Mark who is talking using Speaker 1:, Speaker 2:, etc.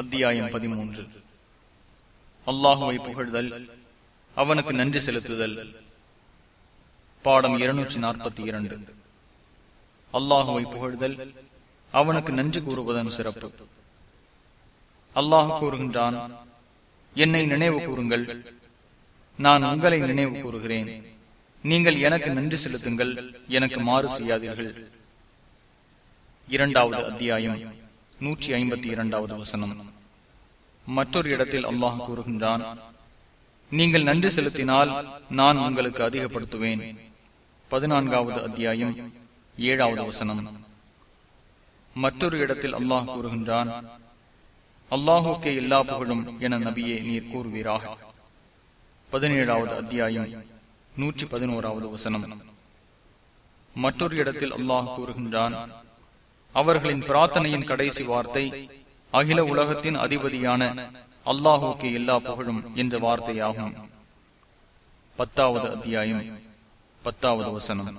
Speaker 1: அத்தியாயம் பதிமூன்று. அல்லாஹுவை புகழ்தல் அவனுக்கு நன்றி செலுத்துதல். பாடம் இருநூற்றி நாற்பத்தி இரண்டு அல்லாஹுவை புகழ்தல் அவனுக்கு நன்றி கூறுவதன் சிறப்பு. அல்லாஹ் கூறுகின்றான் என்னை நினைவு கூறுங்கள். நான் உங்களை நினைவு கூறுகிறேன். நீங்கள் எனக்கு நன்றி செலுத்துங்கள். எனக்கு மாறு செய்யாதீர்கள். இரண்டாவது அத்தியாயம். நூற்றி ஐம்பத்தி இரண்டாவது வசனம். மற்றொரு இடத்தில் அல்லாஹ் கூறுகின்றான் நீங்கள் நன்றி செலுத்தினால் நான் உங்களுக்கு அதிகப்படுத்துவேன். பதினான்காவது அத்தியாயம் ஏழாவது வசனம். மற்றொரு இடத்தில் அல்லாஹ் கூறுகின்றான் அல்லாஹுக்கே எல்லா புகழும் என நபியே நீர் கூறுவீராக. பதினேழாவது அத்தியாயம் நூற்றி பதினோராவது வசனம். மற்றொரு இடத்தில் அல்லாஹ் கூறுகின்றான் அவர்களின் பிரார்த்தனையின் கடைசி வார்த்தை அகில உலகத்தின் அதிபதியான அல்லாஹுக்கு எல்லா புகழும் என்ற வார்த்தையாகும். பத்தாவது அத்தியாயம் பத்தாவது வசனம்.